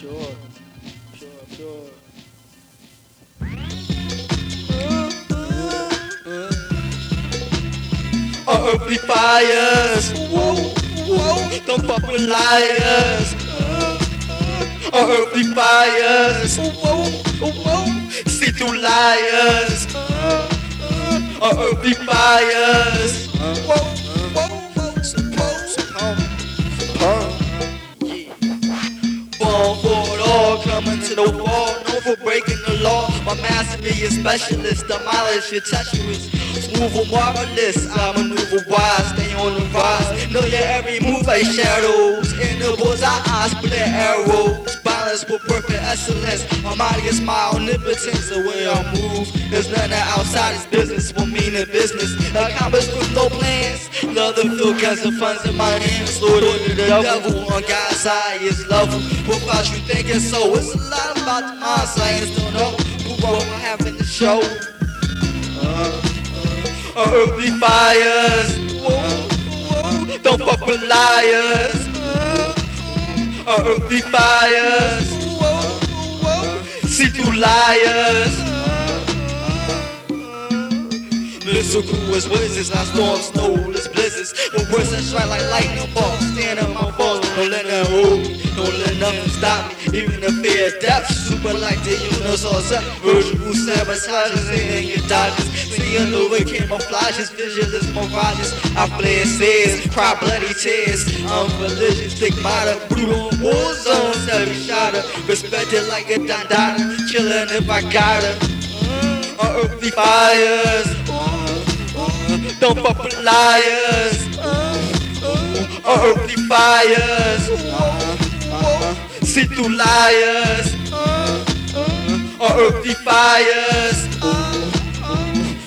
Sure, sure, sure. Our earthly fires, whoa, whoa, don't fuck with liars. Our earthly fires, whoa, whoa, see through liars. Our earthly fires, be a specialist, demolish your treacherous. Smooth and marvelous, I maneuver wise, stay on the rise. Know your every move like shadows. In the bullseye, I split arrows. Balance with perfect excellence. My body is my omnipotence, the way I move. There's nothing outside this business for me in business. Accomplished with no plans. Love the feel guns and funds in my hands. Lord the devil on God's side is love. Without you thinking so, it's a lot about the mind science. Don't know what have in the show. Uh, uh, earthly fires. Don't fuck with liars. Uh, uh, earthly fires. See through liars. Mystical as wizards, not storms, snowless blizzards. With words that strike like lightning bolts, The death, super like the universal set. Virtual sabotages in your dodges. Seeing over camouflages, visualist mirages. I flare says, cry bloody tears. I'm religious, stigmata, brutal war zones, every shotter. Respected like a dandada, chillin' if I got her. Mm, Our earthly fires. Mm, mm, don't fuck with liars. Our earthly fires. See through liars. or earthly fires.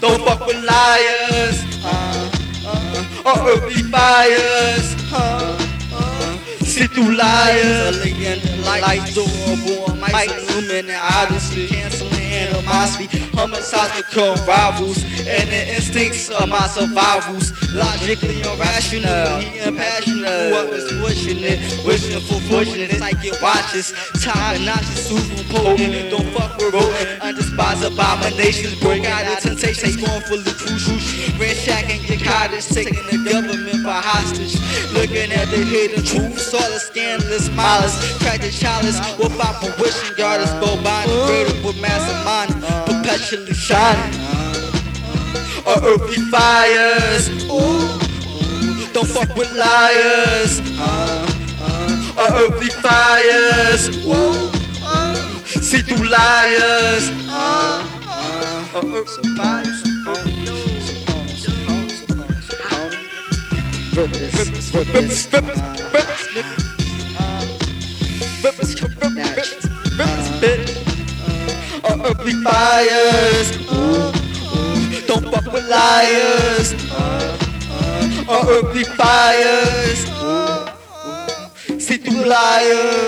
Don't fuck with liars. or earthly fires. See through liars. Light door, born, might illuminate, obviously canceling animosity, homicidal rivals, and the instincts of my survivals. Logically irrational, he impassionate. Fortunate, wishing for fortunate, psychic watches, time notches, super potent. Don't fuck with rodent, undespised abominations, break out of temptations, scornful of crucial. Ranshacking your cottage, taking the government for hostage. Looking at the hidden truth, saw the scandalous crack the chalice. Without fruition, guard by the greater with massive mind, perpetually shining. Our earthly fires, don't fuck with liars. Uh, uh, Our earthly fires, ooh, uh, see through liars. Earthly. Rippers, rippers, Our earthly fires. Don't fuck with liars. Fires. See through liars.